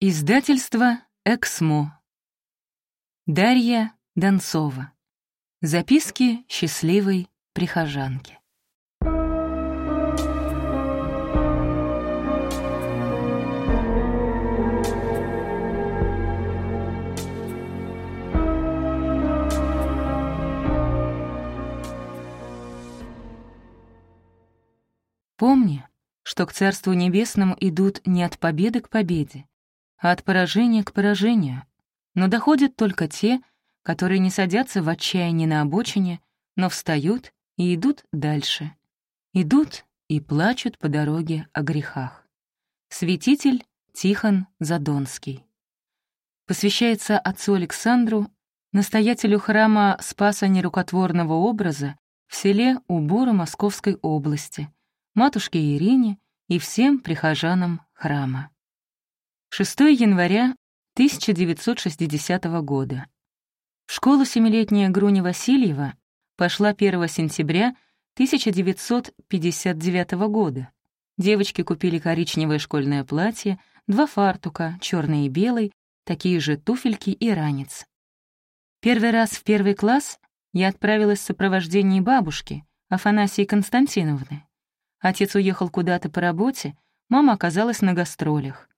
Издательство «Эксмо». Дарья Донцова. Записки счастливой прихожанки. Помни, что к Царству Небесному идут не от победы к победе, от поражения к поражению. Но доходят только те, которые не садятся в отчаянии на обочине, но встают и идут дальше. Идут и плачут по дороге о грехах. Святитель Тихон Задонский. Посвящается отцу Александру, настоятелю храма Спаса Нерукотворного образа в селе Убора Московской области, матушке Ирине и всем прихожанам храма. 6 января 1960 года. В школу семилетняя Груня Васильева пошла 1 сентября 1959 года. Девочки купили коричневое школьное платье, два фартука, черный и белый, такие же туфельки и ранец. Первый раз в первый класс я отправилась в сопровождении бабушки, Афанасии Константиновны. Отец уехал куда-то по работе, мама оказалась на гастролях.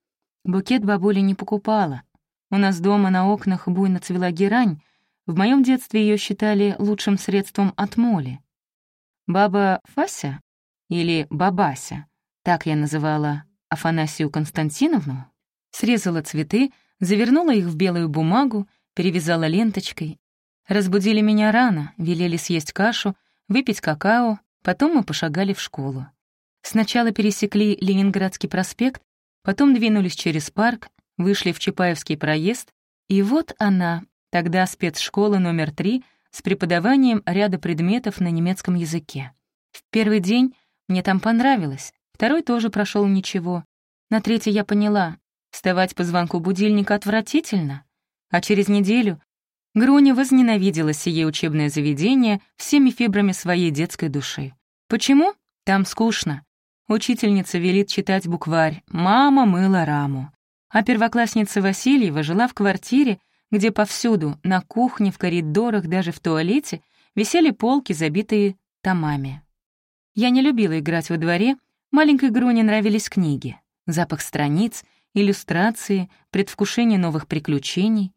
Букет бабуля не покупала. У нас дома на окнах буйно цвела герань. В моем детстве ее считали лучшим средством от моли. Баба Фася, или Бабася, так я называла Афанасию Константиновну, срезала цветы, завернула их в белую бумагу, перевязала ленточкой. Разбудили меня рано, велели съесть кашу, выпить какао, потом мы пошагали в школу. Сначала пересекли Ленинградский проспект, Потом двинулись через парк, вышли в Чапаевский проезд, и вот она, тогда спецшкола номер три, с преподаванием ряда предметов на немецком языке. В первый день мне там понравилось, второй тоже прошел ничего. На третий я поняла, вставать по звонку будильника отвратительно, а через неделю Груня возненавидела сие учебное заведение всеми фибрами своей детской души. Почему? Там скучно. Учительница велит читать букварь «Мама мыла раму». А первоклассница Васильева жила в квартире, где повсюду, на кухне, в коридорах, даже в туалете, висели полки, забитые томами. Я не любила играть во дворе, маленькой Груне нравились книги. Запах страниц, иллюстрации, предвкушение новых приключений.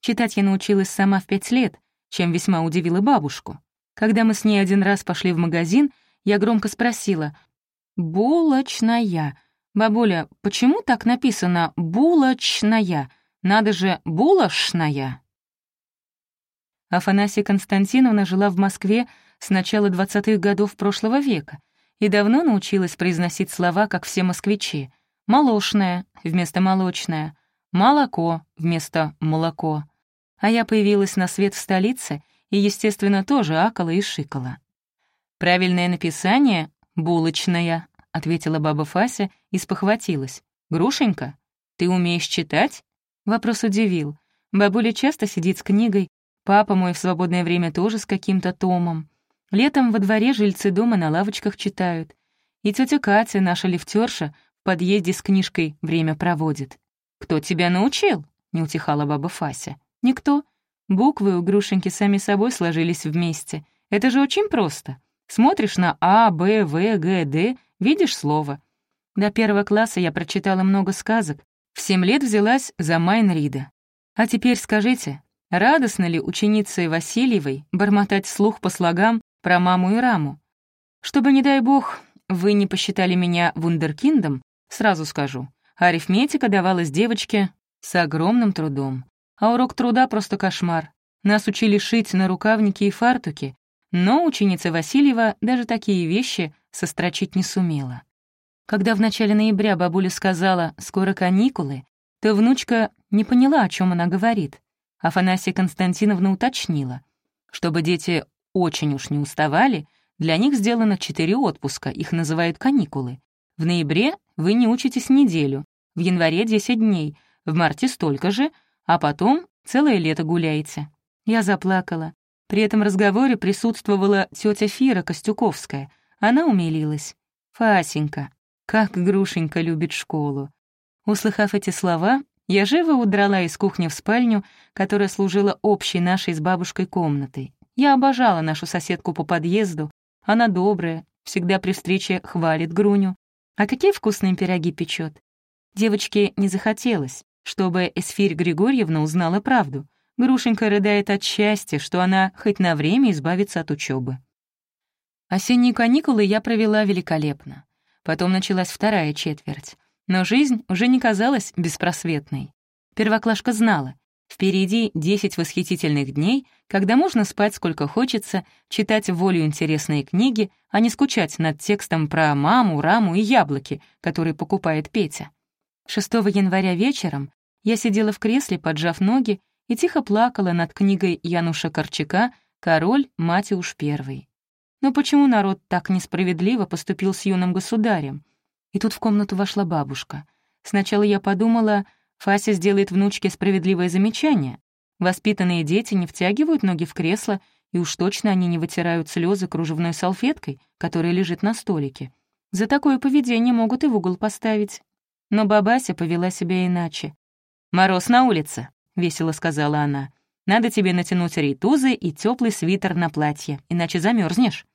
Читать я научилась сама в пять лет, чем весьма удивила бабушку. Когда мы с ней один раз пошли в магазин, я громко спросила, «Булочная. Бабуля, почему так написано «булочная»? Надо же «булошная». Афанасия Константиновна жила в Москве с начала 20-х годов прошлого века и давно научилась произносить слова, как все москвичи. «Молошная» вместо «молочная», «молоко» вместо «молоко». А я появилась на свет в столице и, естественно, тоже акала и шикала. Правильное написание «Булочная», — ответила баба Фася и спохватилась. «Грушенька, ты умеешь читать?» Вопрос удивил. Бабуля часто сидит с книгой, папа мой в свободное время тоже с каким-то томом. Летом во дворе жильцы дома на лавочках читают. И тетя Катя, наша лифтерша, в подъезде с книжкой время проводит. «Кто тебя научил?» — не утихала баба Фася. «Никто. Буквы у Грушеньки сами собой сложились вместе. Это же очень просто. Смотришь на А, Б, В, Г, Д, видишь слово. До первого класса я прочитала много сказок, в семь лет взялась за Майнрида. А теперь скажите, радостно ли ученице Васильевой бормотать вслух по слогам про маму и раму? Чтобы, не дай бог, вы не посчитали меня вундеркиндом, сразу скажу, арифметика давалась девочке с огромным трудом. А урок труда просто кошмар. Нас учили шить на рукавники и фартуки, но ученица Васильева даже такие вещи сострочить не сумела. Когда в начале ноября бабуля сказала «скоро каникулы», то внучка не поняла, о чем она говорит. Афанасия Константиновна уточнила. Чтобы дети очень уж не уставали, для них сделано четыре отпуска, их называют каникулы. В ноябре вы не учитесь неделю, в январе — 10 дней, в марте столько же, а потом целое лето гуляете. Я заплакала. При этом разговоре присутствовала тетя Фира Костюковская. Она умилилась. «Фасенька, как Грушенька любит школу». Услыхав эти слова, Я живо удрала из кухни в спальню, которая служила общей нашей с бабушкой комнатой. Я обожала нашу соседку по подъезду. Она добрая, всегда при встрече хвалит Груню. А какие вкусные пироги печет. Девочке не захотелось, чтобы Эсфирь Григорьевна узнала правду. Грушенька рыдает от счастья, что она хоть на время избавится от учебы. Осенние каникулы я провела великолепно. Потом началась вторая четверть. Но жизнь уже не казалась беспросветной. Первоклашка знала, впереди 10 восхитительных дней, когда можно спать сколько хочется, читать волю интересные книги, а не скучать над текстом про маму, раму и яблоки, которые покупает Петя. 6 января вечером я сидела в кресле, поджав ноги, и тихо плакала над книгой Януша Корчака «Король Матиуш I». Но почему народ так несправедливо поступил с юным государем? И тут в комнату вошла бабушка. Сначала я подумала, Фася сделает внучке справедливое замечание. Воспитанные дети не втягивают ноги в кресло, и уж точно они не вытирают слезы кружевной салфеткой, которая лежит на столике. За такое поведение могут и в угол поставить. Но бабася повела себя иначе. «Мороз на улице», — весело сказала она. «Надо тебе натянуть рейтузы и теплый свитер на платье, иначе замерзнешь.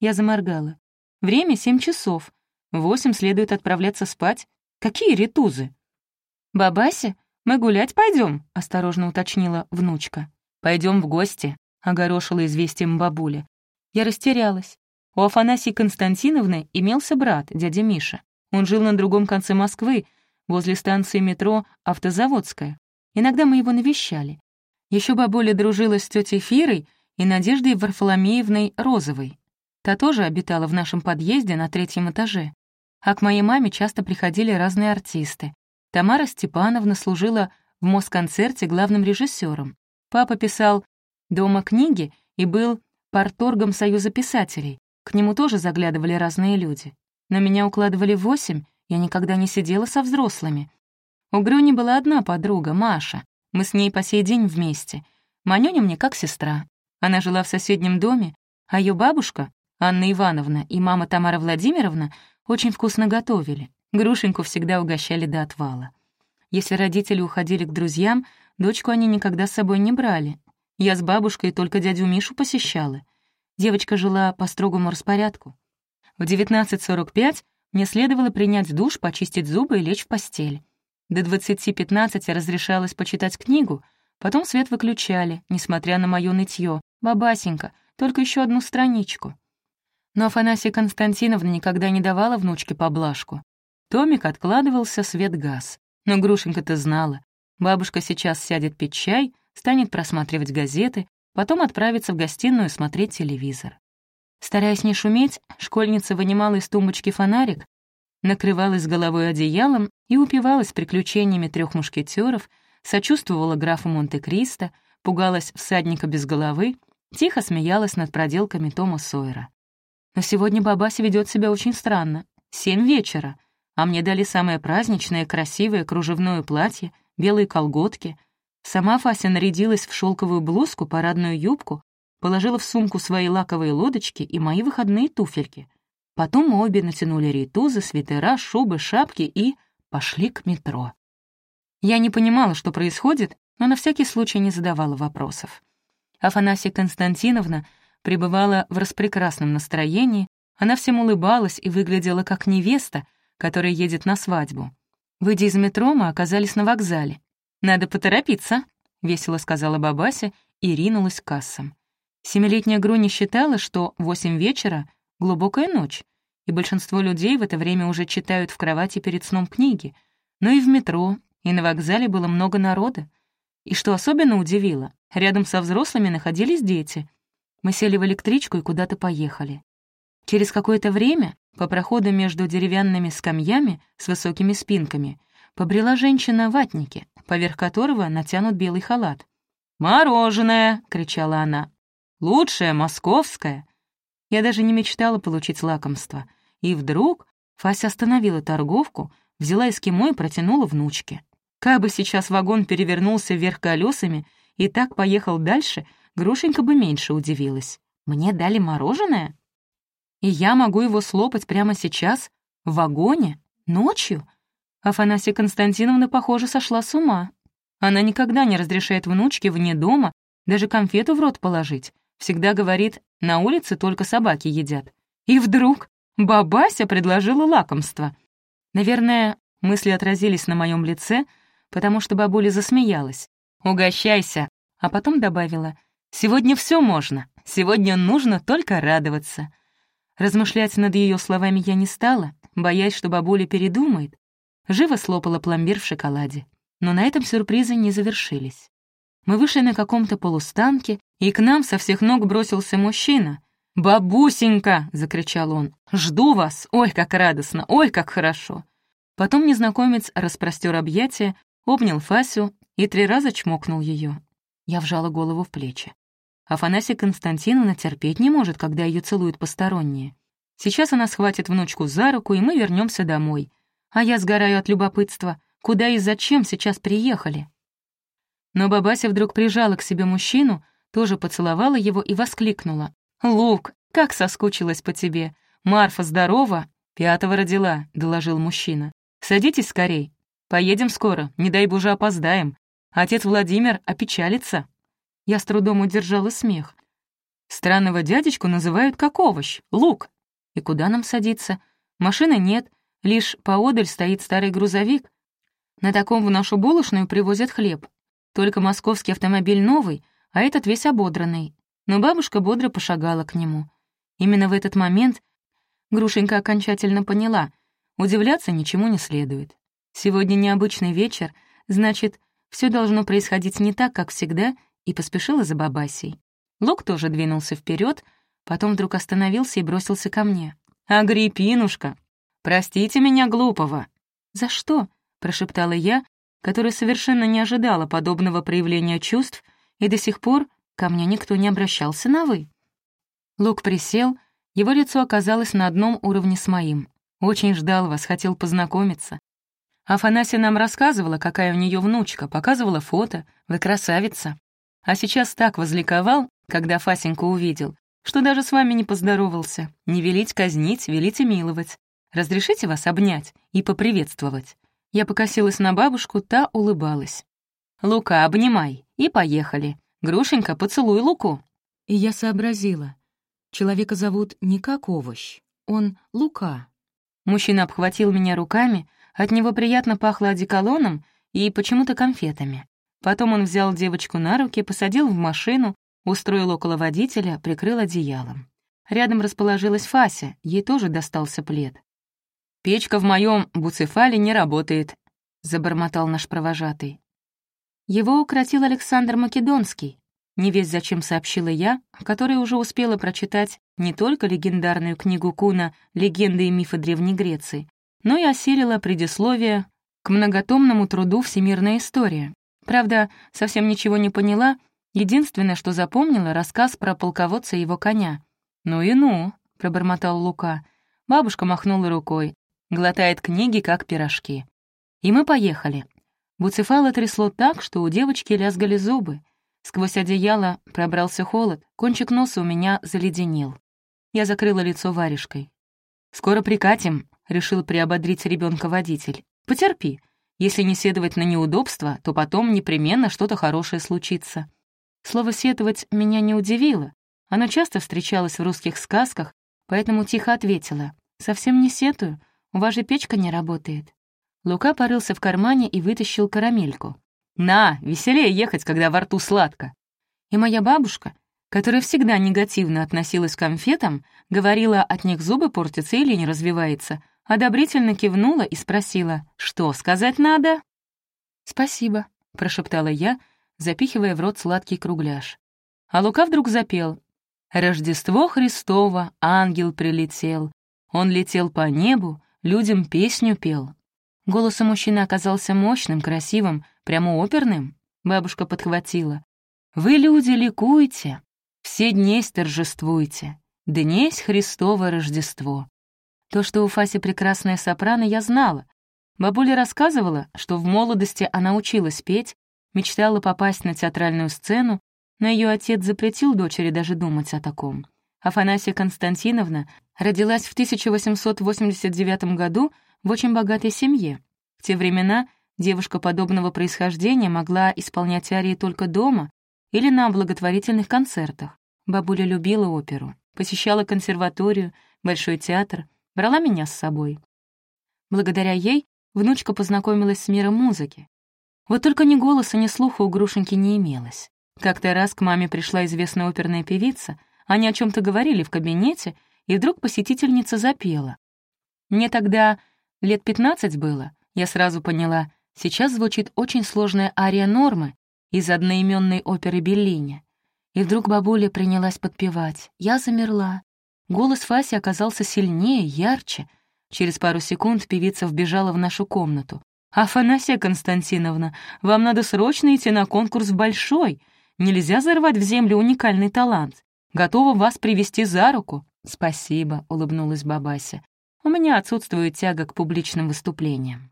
Я заморгала. Время семь часов. В восемь следует отправляться спать. Какие ретузы? «Бабася, мы гулять пойдем? осторожно уточнила внучка. Пойдем в гости», — огорошила известием бабуля. Я растерялась. У Афанасии Константиновны имелся брат, дядя Миша. Он жил на другом конце Москвы, возле станции метро «Автозаводская». Иногда мы его навещали. Еще бабуля дружила с тетей Фирой и Надеждой Варфоломеевной Розовой. Та тоже обитала в нашем подъезде на третьем этаже. А к моей маме часто приходили разные артисты. Тамара Степановна служила в Москонцерте главным режиссером. Папа писал «Дома книги» и был парторгом Союза писателей. К нему тоже заглядывали разные люди. Но меня укладывали восемь, я никогда не сидела со взрослыми. У Грюни была одна подруга, Маша. Мы с ней по сей день вместе. Манюня мне как сестра. Она жила в соседнем доме, а ее бабушка, Анна Ивановна и мама Тамара Владимировна, очень вкусно готовили. Грушеньку всегда угощали до отвала. Если родители уходили к друзьям, дочку они никогда с собой не брали. Я с бабушкой только дядю Мишу посещала. Девочка жила по строгому распорядку. В 19.45 мне следовало принять душ, почистить зубы и лечь в постель. До 20.15 разрешалось почитать книгу, потом свет выключали, несмотря на моё нытье. «Бабасенька, только еще одну страничку». Но Афанасия Константиновна никогда не давала внучке поблажку. Томик откладывался, свет газ. Но Грушенька-то знала. Бабушка сейчас сядет пить чай, станет просматривать газеты, потом отправится в гостиную смотреть телевизор. Стараясь не шуметь, школьница вынимала из тумбочки фонарик, накрывалась головой одеялом и упивалась приключениями трех мушкетеров, сочувствовала графу Монте-Кристо, пугалась всадника без головы, тихо смеялась над проделками Тома Сойера. Но сегодня бабася ведет себя очень странно. Семь вечера, а мне дали самое праздничное, красивое кружевное платье, белые колготки. Сама Фася нарядилась в шелковую блузку, парадную юбку, положила в сумку свои лаковые лодочки и мои выходные туфельки. Потом обе натянули рейтузы, свитера, шубы, шапки и пошли к метро. Я не понимала, что происходит, но на всякий случай не задавала вопросов. Афанасия Константиновна пребывала в распрекрасном настроении, она всем улыбалась и выглядела как невеста, которая едет на свадьбу. Выйдя из метро, мы оказались на вокзале. «Надо поторопиться», — весело сказала бабася и ринулась к кассам. Семилетняя Груня считала, что восемь вечера — глубокая ночь, и большинство людей в это время уже читают в кровати перед сном книги. Но и в метро, и на вокзале было много народа. И что особенно удивило, рядом со взрослыми находились дети. Мы сели в электричку и куда-то поехали. Через какое-то время по проходу между деревянными скамьями с высокими спинками побрела женщина в ватнике, поверх которого натянут белый халат. «Мороженое!» — кричала она. Лучшее, московское. Я даже не мечтала получить лакомство. И вдруг Фася остановила торговку, взяла эскимо и протянула внучке. Как бы сейчас вагон перевернулся вверх колесами и так поехал дальше, Грушенька бы меньше удивилась. Мне дали мороженое? И я могу его слопать прямо сейчас, в вагоне, ночью? Афанасия Константиновна, похоже, сошла с ума. Она никогда не разрешает внучке вне дома даже конфету в рот положить. Всегда говорит, на улице только собаки едят. И вдруг бабася предложила лакомство. Наверное, мысли отразились на моем лице, потому что бабуля засмеялась. «Угощайся!» А потом добавила, «Сегодня все можно, сегодня нужно только радоваться». Размышлять над ее словами я не стала, боясь, что бабуля передумает. Живо слопала пломбир в шоколаде. Но на этом сюрпризы не завершились. Мы вышли на каком-то полустанке, и к нам со всех ног бросился мужчина. «Бабусенька!» — закричал он. «Жду вас! Ой, как радостно! Ой, как хорошо!» Потом незнакомец распростер объятия, обнял Фасю и три раза чмокнул ее. Я вжала голову в плечи. Афанасия Константиновна терпеть не может, когда ее целуют посторонние. Сейчас она схватит внучку за руку, и мы вернемся домой. А я сгораю от любопытства. Куда и зачем сейчас приехали? Но Бабася вдруг прижала к себе мужчину, тоже поцеловала его и воскликнула. «Лук, как соскучилась по тебе! Марфа здорова!» «Пятого родила», — доложил мужчина. «Садитесь скорей. Поедем скоро, не дай боже опоздаем. Отец Владимир опечалится». Я с трудом удержала смех. Странного дядечку называют как овощ, лук. И куда нам садиться? Машины нет, лишь поодаль стоит старый грузовик. На таком в нашу булочную привозят хлеб. Только московский автомобиль новый, а этот весь ободранный. Но бабушка бодро пошагала к нему. Именно в этот момент Грушенька окончательно поняла, удивляться ничему не следует. Сегодня необычный вечер, значит, все должно происходить не так, как всегда, и поспешила за бабасей. Лук тоже двинулся вперед, потом вдруг остановился и бросился ко мне. «Агриппинушка, простите меня глупого». «За что?» — прошептала я, которая совершенно не ожидала подобного проявления чувств, и до сих пор ко мне никто не обращался на «вы». Лук присел, его лицо оказалось на одном уровне с моим. Очень ждал вас, хотел познакомиться. Афанасия нам рассказывала, какая у нее внучка, показывала фото, вы красавица. А сейчас так возликовал, когда Фасеньку увидел, что даже с вами не поздоровался. Не велить казнить, велите миловать. Разрешите вас обнять и поприветствовать. Я покосилась на бабушку, та улыбалась. «Лука, обнимай!» И поехали. «Грушенька, поцелуй Луку!» И я сообразила. Человека зовут не как овощ, он Лука. Мужчина обхватил меня руками, от него приятно пахло одеколоном и почему-то конфетами. Потом он взял девочку на руки, посадил в машину, устроил около водителя, прикрыл одеялом. Рядом расположилась Фася, ей тоже достался плед. «Печка в моем буцефале не работает», — забормотал наш провожатый. Его укротил Александр Македонский, не весь зачем сообщила я, которая уже успела прочитать не только легендарную книгу Куна «Легенды и мифы Древней Греции», но и осилила предисловие к многотомному труду «Всемирная история». Правда, совсем ничего не поняла, единственное, что запомнила, рассказ про полководца и его коня. «Ну и ну», — пробормотал Лука. Бабушка махнула рукой глотает книги, как пирожки. И мы поехали. Буцефала трясло так, что у девочки лязгали зубы. Сквозь одеяло пробрался холод, кончик носа у меня заледенел. Я закрыла лицо варежкой. «Скоро прикатим», — решил приободрить ребенка водитель. «Потерпи. Если не седовать на неудобства, то потом непременно что-то хорошее случится». Слово «сетовать» меня не удивило. Оно часто встречалось в русских сказках, поэтому тихо ответила. «Совсем не сетую. У вас же печка не работает». Лука порылся в кармане и вытащил карамельку. «На, веселее ехать, когда во рту сладко». И моя бабушка, которая всегда негативно относилась к конфетам, говорила, от них зубы портятся или не развивается, одобрительно кивнула и спросила, что сказать надо? «Спасибо», — прошептала я, запихивая в рот сладкий кругляш. А Лука вдруг запел. «Рождество Христово, ангел прилетел. Он летел по небу, людям песню пел. Голос у мужчины оказался мощным, красивым, прямо оперным. Бабушка подхватила. «Вы, люди, ликуйте, все днесь торжествуйте, днесь Христово Рождество». То, что у Фаси прекрасная сопрано, я знала. Бабуля рассказывала, что в молодости она училась петь, мечтала попасть на театральную сцену, но ее отец запретил дочери даже думать о таком. Афанасия Константиновна родилась в 1889 году в очень богатой семье. В те времена девушка подобного происхождения могла исполнять арии только дома или на благотворительных концертах. Бабуля любила оперу, посещала консерваторию, Большой театр, брала меня с собой. Благодаря ей внучка познакомилась с миром музыки. Вот только ни голоса, ни слуха у Грушеньки не имелось. Как-то раз к маме пришла известная оперная певица, они о чем то говорили в кабинете, и вдруг посетительница запела. Мне тогда лет пятнадцать было, я сразу поняла, сейчас звучит очень сложная ария нормы из одноименной оперы Беллини. И вдруг бабуля принялась подпевать. Я замерла. Голос Фаси оказался сильнее, ярче. Через пару секунд певица вбежала в нашу комнату. «Афанасия Константиновна, вам надо срочно идти на конкурс в Большой. Нельзя зарвать в землю уникальный талант. Готова вас привести за руку». «Спасибо», — улыбнулась бабася. «У меня отсутствует тяга к публичным выступлениям».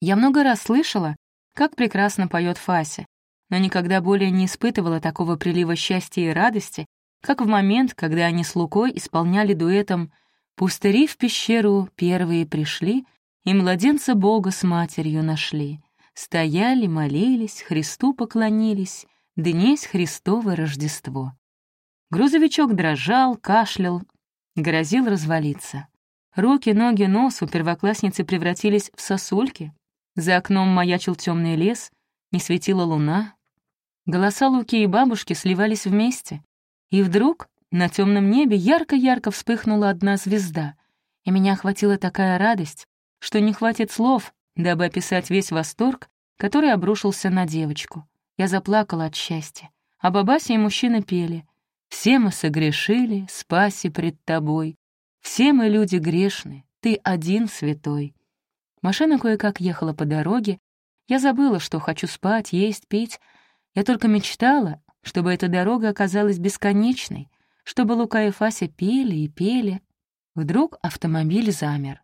Я много раз слышала, как прекрасно поет Фася, но никогда более не испытывала такого прилива счастья и радости, как в момент, когда они с Лукой исполняли дуэтом «Пустыри в пещеру первые пришли, и младенца Бога с матерью нашли. Стояли, молились, Христу поклонились, днесь Христово Рождество». Грузовичок дрожал, кашлял, грозил развалиться. Руки, ноги, нос у первоклассницы превратились в сосульки. За окном маячил темный лес, не светила луна. Голоса Луки и бабушки сливались вместе. И вдруг на темном небе ярко-ярко вспыхнула одна звезда, и меня охватила такая радость, что не хватит слов, дабы описать весь восторг, который обрушился на девочку. Я заплакала от счастья, а бабася и мужчина пели «Все мы согрешили, спаси пред тобой, все мы люди грешны, ты один святой». Машина кое-как ехала по дороге, я забыла, что хочу спать, есть, пить. Я только мечтала, чтобы эта дорога оказалась бесконечной, чтобы Лука и Фася пели и пели. Вдруг автомобиль замер.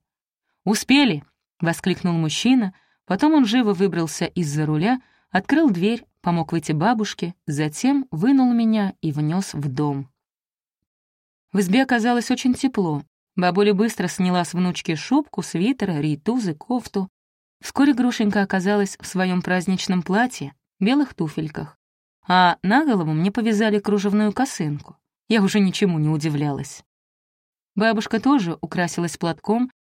«Успели!» — воскликнул мужчина, потом он живо выбрался из-за руля, открыл дверь, помог выйти бабушке, затем вынул меня и внес в дом. В избе оказалось очень тепло. Бабуля быстро сняла с внучки шубку, свитер, рейтузы, кофту. Вскоре Грушенька оказалась в своем праздничном платье, белых туфельках а на голову мне повязали кружевную косынку. Я уже ничему не удивлялась. Бабушка тоже украсилась платком,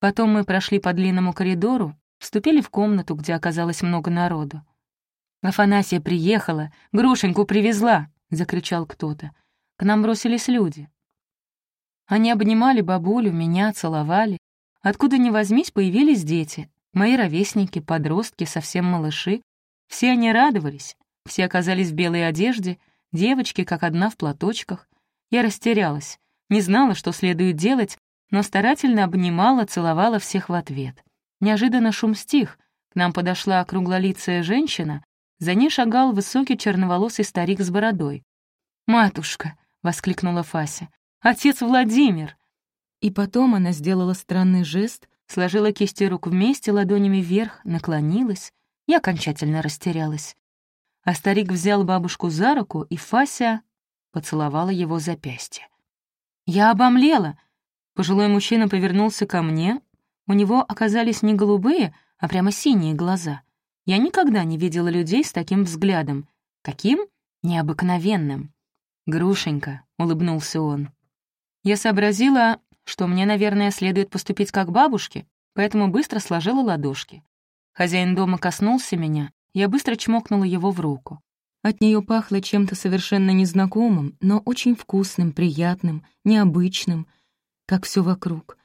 потом мы прошли по длинному коридору, вступили в комнату, где оказалось много народу. «Афанасия приехала, грушеньку привезла!» — закричал кто-то. К нам бросились люди. Они обнимали бабулю, меня целовали. Откуда ни возьмись, появились дети. Мои ровесники, подростки, совсем малыши. Все они радовались. Все оказались в белой одежде, девочки как одна в платочках. Я растерялась, не знала, что следует делать, но старательно обнимала, целовала всех в ответ. Неожиданно шум стих. К нам подошла округлолицая женщина, за ней шагал высокий черноволосый старик с бородой. «Матушка!» — воскликнула Фася. «Отец Владимир!» И потом она сделала странный жест, сложила кисти рук вместе, ладонями вверх, наклонилась. Я окончательно растерялась а старик взял бабушку за руку, и Фася поцеловала его запястье. Я обомлела. Пожилой мужчина повернулся ко мне. У него оказались не голубые, а прямо синие глаза. Я никогда не видела людей с таким взглядом. Каким? Необыкновенным. «Грушенька», — улыбнулся он. Я сообразила, что мне, наверное, следует поступить как бабушке, поэтому быстро сложила ладошки. Хозяин дома коснулся меня, я быстро чмокнула его в руку. От нее пахло чем-то совершенно незнакомым, но очень вкусным, приятным, необычным, как все вокруг.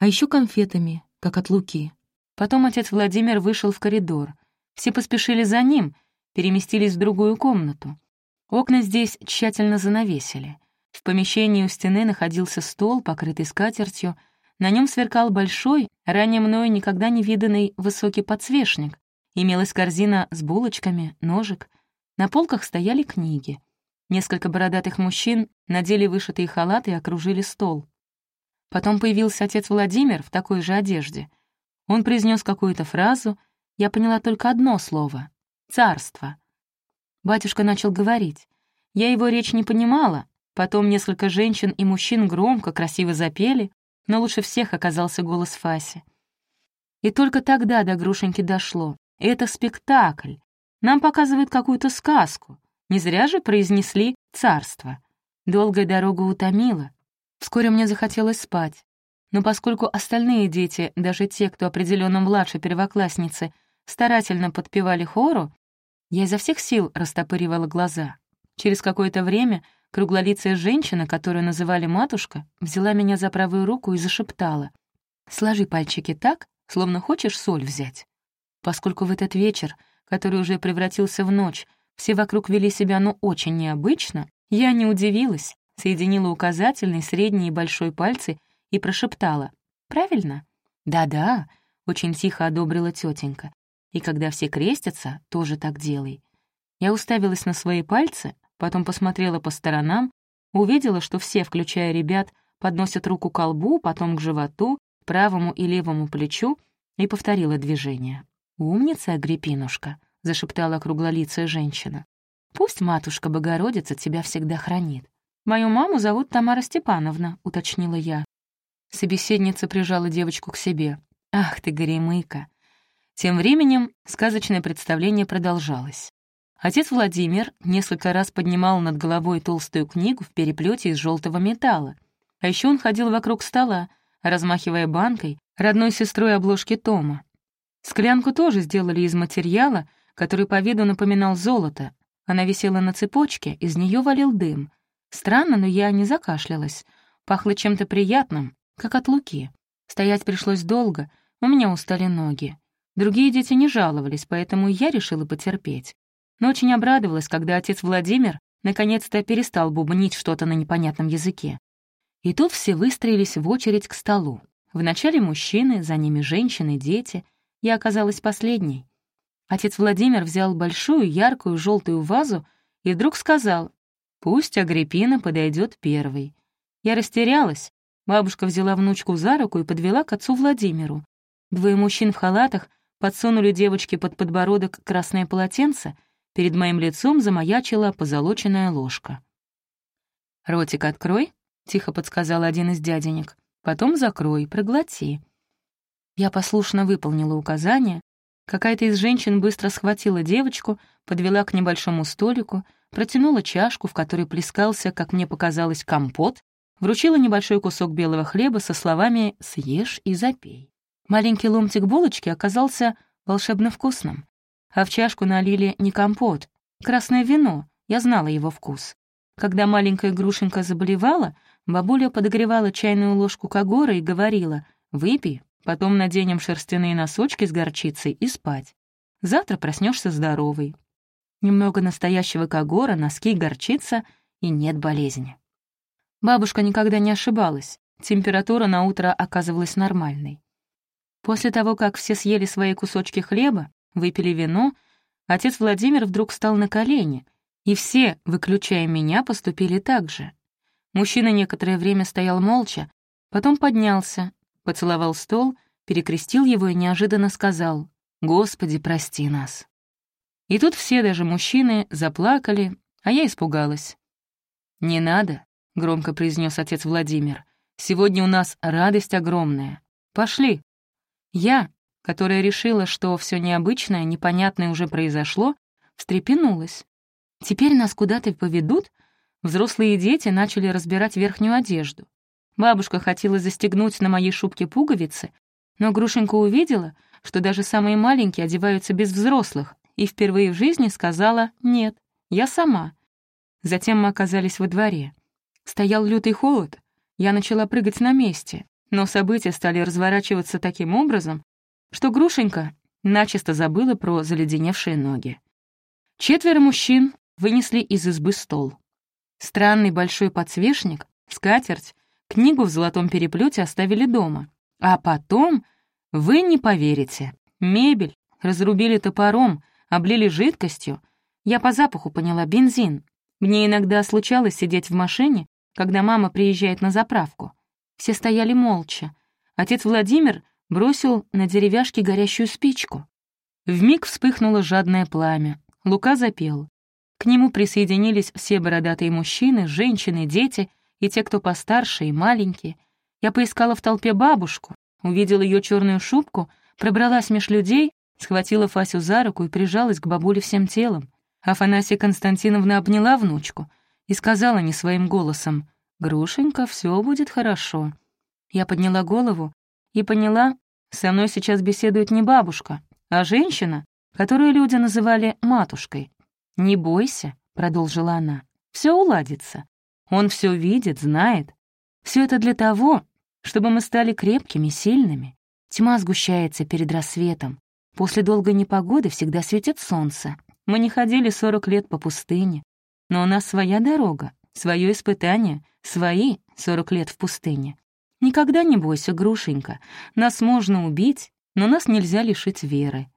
А еще конфетами, как от Луки. Потом отец Владимир вышел в коридор. Все поспешили за ним, переместились в другую комнату. Окна здесь тщательно занавесили. В помещении у стены находился стол, покрытый скатертью. На нем сверкал большой, ранее мною никогда не виданный высокий подсвечник, Имелась корзина с булочками, ножик. На полках стояли книги. Несколько бородатых мужчин надели вышитые халаты и окружили стол. Потом появился отец Владимир в такой же одежде. Он произнес какую-то фразу. Я поняла только одно слово — «царство». Батюшка начал говорить. Я его речь не понимала. Потом несколько женщин и мужчин громко, красиво запели, но лучше всех оказался голос Фаси. И только тогда до Грушеньки дошло. Это спектакль. Нам показывают какую-то сказку. Не зря же произнесли «царство». Долгая дорога утомила. Вскоре мне захотелось спать. Но поскольку остальные дети, даже те, кто определенно младше первоклассницы, старательно подпевали хору, я изо всех сил растопыривала глаза. Через какое-то время круглолицая женщина, которую называли матушка, взяла меня за правую руку и зашептала. «Сложи пальчики так, словно хочешь соль взять». Поскольку в этот вечер, который уже превратился в ночь, все вокруг вели себя ну очень необычно, я не удивилась, соединила указательный, средний и большой пальцы и прошептала. «Правильно?» «Да-да», — очень тихо одобрила тетенька. «И когда все крестятся, тоже так делай». Я уставилась на свои пальцы, потом посмотрела по сторонам, увидела, что все, включая ребят, подносят руку к колбу, потом к животу, правому и левому плечу, и повторила движение. «Умница, Агриппинушка», — зашептала круглолицая женщина. «Пусть матушка Богородица тебя всегда хранит. Мою маму зовут Тамара Степановна», — уточнила я. Собеседница прижала девочку к себе. «Ах ты, горемыка!» Тем временем сказочное представление продолжалось. Отец Владимир несколько раз поднимал над головой толстую книгу в переплете из желтого металла. А еще он ходил вокруг стола, размахивая банкой, родной сестрой обложки Тома. Склянку тоже сделали из материала, который по виду напоминал золото. Она висела на цепочке, из нее валил дым. Странно, но я не закашлялась. Пахло чем-то приятным, как от луки. Стоять пришлось долго, у меня устали ноги. Другие дети не жаловались, поэтому я решила потерпеть. Но очень обрадовалась, когда отец Владимир наконец-то перестал бубнить что-то на непонятном языке. И тут все выстроились в очередь к столу. Вначале мужчины, за ними женщины, дети. Я оказалась последней. Отец Владимир взял большую, яркую, желтую вазу и вдруг сказал, «Пусть Агриппина подойдет первой». Я растерялась. Бабушка взяла внучку за руку и подвела к отцу Владимиру. Двое мужчин в халатах подсунули девочке под подбородок красное полотенце, перед моим лицом замаячила позолоченная ложка. «Ротик открой», — тихо подсказал один из дяденек. «Потом закрой, проглоти». Я послушно выполнила указание. Какая-то из женщин быстро схватила девочку, подвела к небольшому столику, протянула чашку, в которой плескался, как мне показалось, компот, вручила небольшой кусок белого хлеба со словами «съешь и запей». Маленький ломтик булочки оказался волшебно вкусным, а в чашку налили не компот, красное вино, я знала его вкус. Когда маленькая грушенька заболевала, бабуля подогревала чайную ложку когора и говорила «Выпей, потом наденем шерстяные носочки с горчицей и спать. Завтра проснешься здоровый». Немного настоящего когора, носки, горчица — и нет болезни. Бабушка никогда не ошибалась, температура на утро оказывалась нормальной. После того, как все съели свои кусочки хлеба, выпили вино, отец Владимир вдруг встал на колени, и все, выключая меня, поступили так же. Мужчина некоторое время стоял молча, потом поднялся, поцеловал стол, перекрестил его и неожиданно сказал «Господи, прости нас». И тут все, даже мужчины, заплакали, а я испугалась. «Не надо», — громко произнес отец Владимир. «Сегодня у нас радость огромная. Пошли». Я, которая решила, что все необычное, непонятное уже произошло, встрепенулась. Теперь нас куда-то поведут? Взрослые дети начали разбирать верхнюю одежду. Бабушка хотела застегнуть на моей шубке пуговицы, но Грушенька увидела, что даже самые маленькие одеваются без взрослых, и впервые в жизни сказала «нет, я сама». Затем мы оказались во дворе. Стоял лютый холод. Я начала прыгать на месте, но события стали разворачиваться таким образом, что Грушенька начисто забыла про заледеневшие ноги. Четверо мужчин вынесли из избы стол. Странный большой подсвечник, скатерть, книгу в золотом переплете оставили дома. А потом, вы не поверите, мебель разрубили топором, облили жидкостью. Я по запаху поняла бензин. Мне иногда случалось сидеть в машине, когда мама приезжает на заправку. Все стояли молча. Отец Владимир бросил на деревяшке горящую спичку. Вмиг вспыхнуло жадное пламя. Лука запел. К нему присоединились все бородатые мужчины, женщины, дети и те, кто постарше и маленькие. Я поискала в толпе бабушку, увидела ее черную шубку, пробралась меж людей, схватила Фасю за руку и прижалась к бабуле всем телом. Афанасия Константиновна обняла внучку и сказала не своим голосом, «Грушенька, все будет хорошо». Я подняла голову и поняла, со мной сейчас беседует не бабушка, а женщина, которую люди называли матушкой. «Не бойся», — продолжила она, — «все уладится. Он все видит, знает. Все это для того, чтобы мы стали крепкими, сильными. Тьма сгущается перед рассветом. После долгой непогоды всегда светит солнце. Мы не ходили сорок лет по пустыне. Но у нас своя дорога, свое испытание, свои сорок лет в пустыне. Никогда не бойся, Грушенька. Нас можно убить, но нас нельзя лишить веры.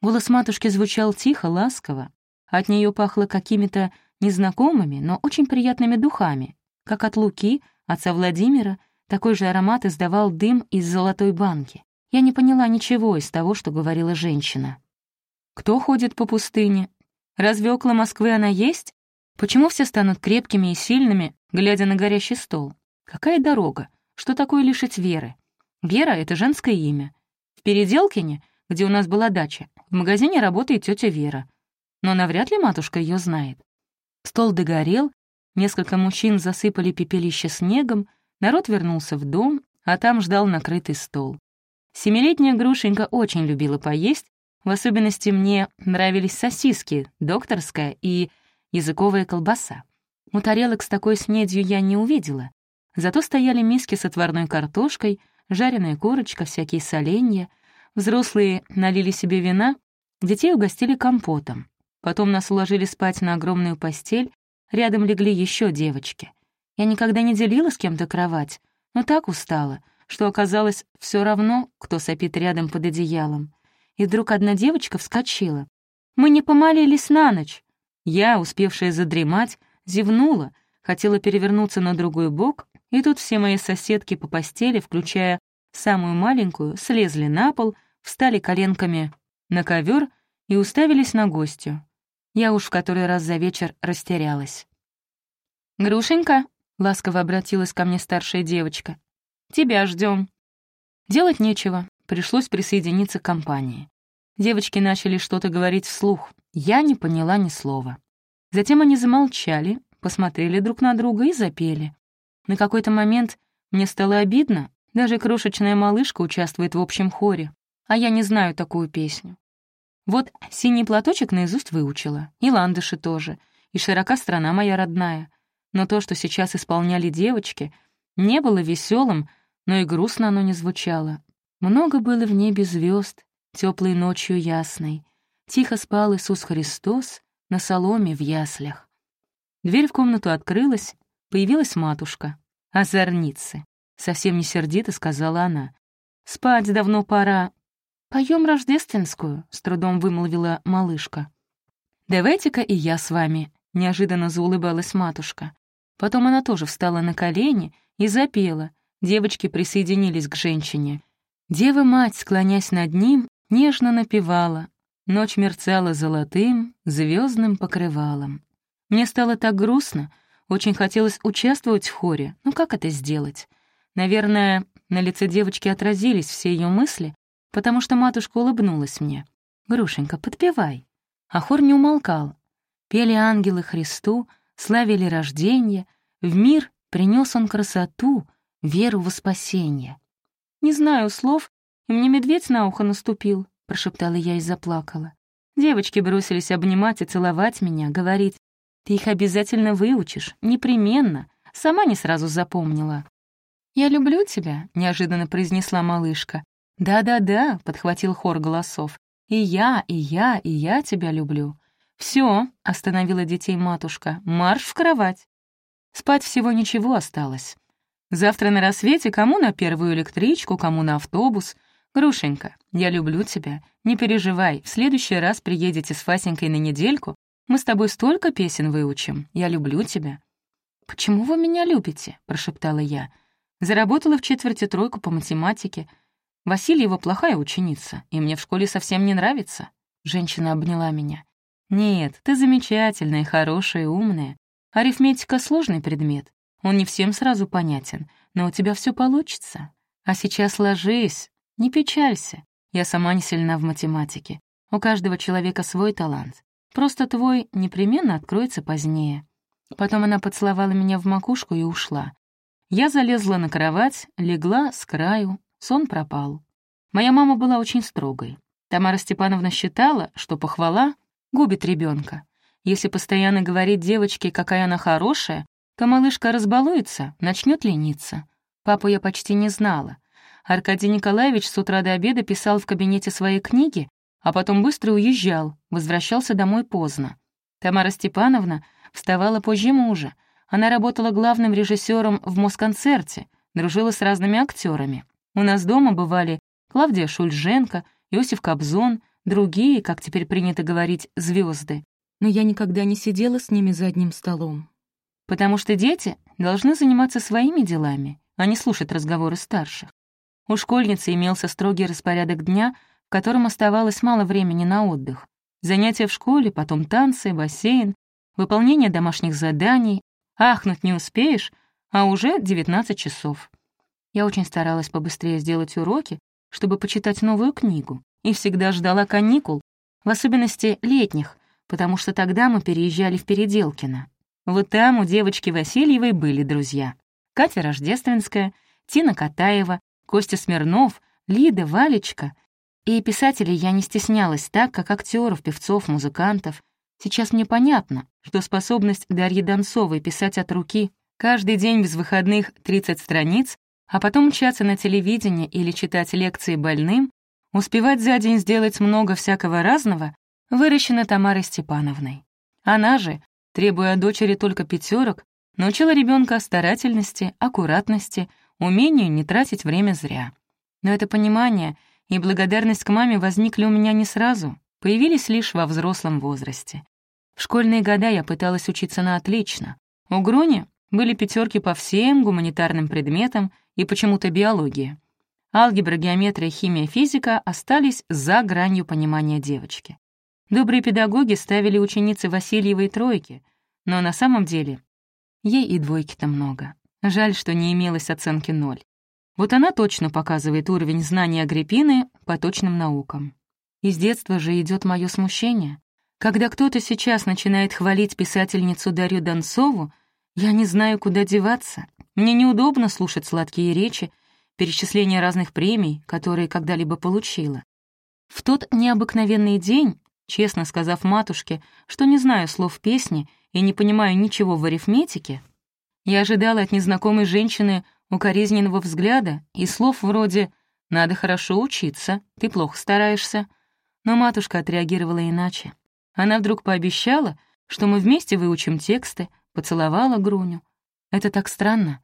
Голос матушки звучал тихо, ласково. От нее пахло какими-то незнакомыми, но очень приятными духами, как от Луки, отца Владимира, такой же аромат издавал дым из золотой банки. Я не поняла ничего из того, что говорила женщина. Кто ходит по пустыне? Разве около Москвы она есть? Почему все станут крепкими и сильными, глядя на горящий стол? Какая дорога? Что такое лишить веры? Вера — это женское имя. В Переделкине, где у нас была дача, в магазине работает тетя Вера. Но навряд ли матушка ее знает. Стол догорел, несколько мужчин засыпали пепелище снегом, Народ вернулся в дом, а там ждал накрытый стол. Семилетняя Грушенька очень любила поесть, в особенности мне нравились сосиски, докторская и языковая колбаса. У тарелок с такой снедью я не увидела. Зато стояли миски с отварной картошкой, жареная курочка, всякие соленья. Взрослые налили себе вина, детей угостили компотом. Потом нас уложили спать на огромную постель, рядом легли еще девочки. Я никогда не делила с кем-то кровать, но так устала, что оказалось все равно, кто сопит рядом под одеялом. И вдруг одна девочка вскочила. «Мы не помолились на ночь!» Я, успевшая задремать, зевнула, хотела перевернуться на другой бок, и тут все мои соседки по постели, включая самую маленькую, слезли на пол, встали коленками на ковер и уставились на гостю. Я уж в который раз за вечер растерялась. «Грушенька, Ласково обратилась ко мне старшая девочка. «Тебя ждем. Делать нечего, пришлось присоединиться к компании. Девочки начали что-то говорить вслух. Я не поняла ни слова. Затем они замолчали, посмотрели друг на друга и запели. На какой-то момент мне стало обидно, даже крошечная малышка участвует в общем хоре, а я не знаю такую песню. Вот «Синий платочек» наизусть выучила, и ландыши тоже, и «Широка страна моя родная», но то, что сейчас исполняли девочки, не было веселым, но и грустно оно не звучало. Много было в небе звезд, теплой ночью ясной. Тихо спал Иисус Христос на соломе в яслях. Дверь в комнату открылась, появилась матушка. «Озорницы!» — совсем не сердито сказала она. «Спать давно пора». «Поем рождественскую», — с трудом вымолвила малышка. «Давайте-ка и я с вами», — неожиданно заулыбалась матушка. Потом она тоже встала на колени и запела. Девочки присоединились к женщине. Дева-мать, склонясь над ним, нежно напевала. Ночь мерцала золотым, звездным покрывалом. Мне стало так грустно, очень хотелось участвовать в хоре, но как это сделать? Наверное, на лице девочки отразились все ее мысли, потому что матушка улыбнулась мне. «Грушенька, подпевай». А хор не умолкал. Пели ангелы Христу, славили рождение, в мир принес он красоту, веру во спасение. «Не знаю слов, и мне медведь на ухо наступил», — прошептала я и заплакала. Девочки бросились обнимать и целовать меня, говорить, «Ты их обязательно выучишь, непременно», сама не сразу запомнила. «Я люблю тебя», — неожиданно произнесла малышка. «Да-да-да», — подхватил хор голосов. «И я, и я, и я тебя люблю». Все, остановила детей матушка, — «марш в кровать». Спать всего ничего осталось. Завтра на рассвете кому на первую электричку, кому на автобус. Грушенька, я люблю тебя. Не переживай, в следующий раз приедете с Фасенькой на недельку, мы с тобой столько песен выучим. Я люблю тебя». «Почему вы меня любите?» — прошептала я. Заработала в четверти тройку по математике. Васильева плохая ученица, и мне в школе совсем не нравится. Женщина обняла меня. «Нет, ты замечательная, хорошая, умная. Арифметика — сложный предмет. Он не всем сразу понятен, но у тебя все получится. А сейчас ложись, не печалься. Я сама не сильна в математике. У каждого человека свой талант. Просто твой непременно откроется позднее. Потом она поцеловала меня в макушку и ушла. Я залезла на кровать, легла с краю, сон пропал. Моя мама была очень строгой. Тамара Степановна считала, что похвала губит ребенка. Если постоянно говорить девочке, какая она хорошая, то малышка разбалуется, начнет лениться. Папу я почти не знала. Аркадий Николаевич с утра до обеда писал в кабинете свои книги, а потом быстро уезжал, возвращался домой поздно. Тамара Степановна вставала позже мужа. Она работала главным режиссером в Москонцерте, дружила с разными актерами. У нас дома бывали Клавдия Шульженко, Иосиф Кобзон, другие, как теперь принято говорить, звезды. Но я никогда не сидела с ними за одним столом. Потому что дети должны заниматься своими делами, а не слушать разговоры старших. У школьницы имелся строгий распорядок дня, в котором оставалось мало времени на отдых. Занятия в школе, потом танцы, бассейн, выполнение домашних заданий. Ахнуть не успеешь, а уже 19 часов. Я очень старалась побыстрее сделать уроки, чтобы почитать новую книгу, и всегда ждала каникул, в особенности летних, потому что тогда мы переезжали в Переделкино. Вот там у девочки Васильевой были друзья. Катя Рождественская, Тина Катаева, Костя Смирнов, Лида, Валечка. И писателей я не стеснялась так, как актеров, певцов, музыкантов. Сейчас мне понятно, что способность Дарьи Донцовой писать от руки каждый день без выходных 30 страниц, а потом мчаться на телевидение или читать лекции больным, успевать за день сделать много всякого разного, выращена Тамарой Степановной. Она же, требуя от дочери только пятерок, научила ребенка старательности, аккуратности, умению не тратить время зря. Но это понимание и благодарность к маме возникли у меня не сразу, появились лишь во взрослом возрасте. В школьные года я пыталась учиться на отлично. У Груни были пятерки по всем гуманитарным предметам и почему-то биологии. Алгебра, геометрия, химия, физика остались за гранью понимания девочки. Добрые педагоги ставили ученицы Васильевой тройки, но на самом деле ей и двойки-то много. Жаль, что не имелось оценки ноль. Вот она точно показывает уровень знаний Агриппины по точным наукам. Из детства же идет мое смущение. Когда кто-то сейчас начинает хвалить писательницу Дарью Донцову, я не знаю, куда деваться. Мне неудобно слушать сладкие речи, перечисления разных премий, которые когда-либо получила. В тот необыкновенный день, честно сказав матушке, что не знаю слов песни и не понимаю ничего в арифметике, я ожидала от незнакомой женщины укоризненного взгляда и слов вроде «надо хорошо учиться, ты плохо стараешься». Но матушка отреагировала иначе. Она вдруг пообещала, что мы вместе выучим тексты, поцеловала Груню. Это так странно.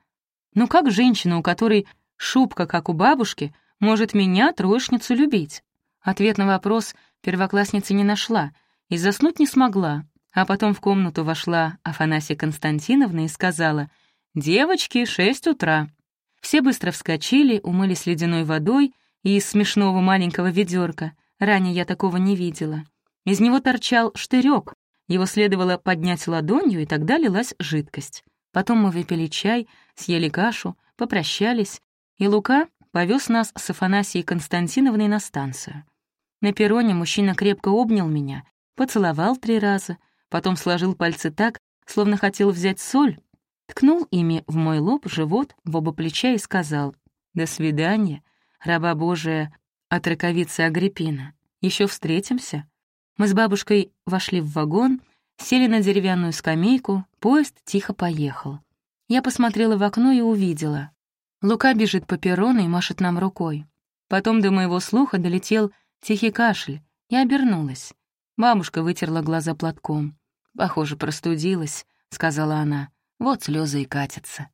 Ну как женщина, у которой шубка, как у бабушки, может меня, троечницу, любить? Ответ на вопрос первоклассница не нашла и заснуть не смогла, а потом в комнату вошла Афанасия Константиновна и сказала «Девочки, шесть утра». Все быстро вскочили, умылись ледяной водой и из смешного маленького ведерка. Ранее я такого не видела. Из него торчал штырек. Его следовало поднять ладонью, и тогда лилась жидкость. Потом мы выпили чай, съели кашу, попрощались, и Лука повез нас с Афанасией Константиновной на станцию. На перроне мужчина крепко обнял меня, поцеловал три раза, потом сложил пальцы так, словно хотел взять соль, ткнул ими в мой лоб, живот, в оба плеча и сказал «До свидания, раба Божия от раковицы Агриппина. Еще встретимся?» Мы с бабушкой вошли в вагон, сели на деревянную скамейку, поезд тихо поехал. Я посмотрела в окно и увидела. Лука бежит по перрону и машет нам рукой. Потом до моего слуха долетел тихий кашель. Я обернулась. Бабушка вытерла глаза платком. «Похоже, простудилась», — сказала она. «Вот слезы и катятся».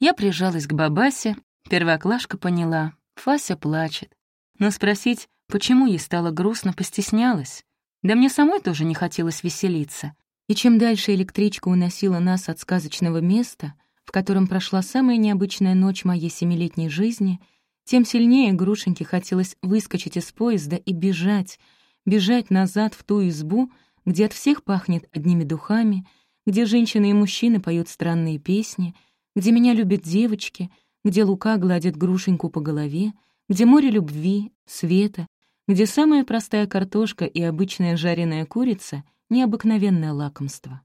Я прижалась к бабасе. Первоклашка поняла. Фася плачет. Но спросить, почему ей стало грустно, постеснялась. Да мне самой тоже не хотелось веселиться. И чем дальше электричка уносила нас от сказочного места, в котором прошла самая необычная ночь моей семилетней жизни, тем сильнее Грушеньке хотелось выскочить из поезда и бежать, бежать назад в ту избу, где от всех пахнет одними духами, где женщины и мужчины поют странные песни, где меня любят девочки, где Лука гладит грушеньку по голове, где море любви, света, где самая простая картошка и обычная жареная курица — необыкновенное лакомство.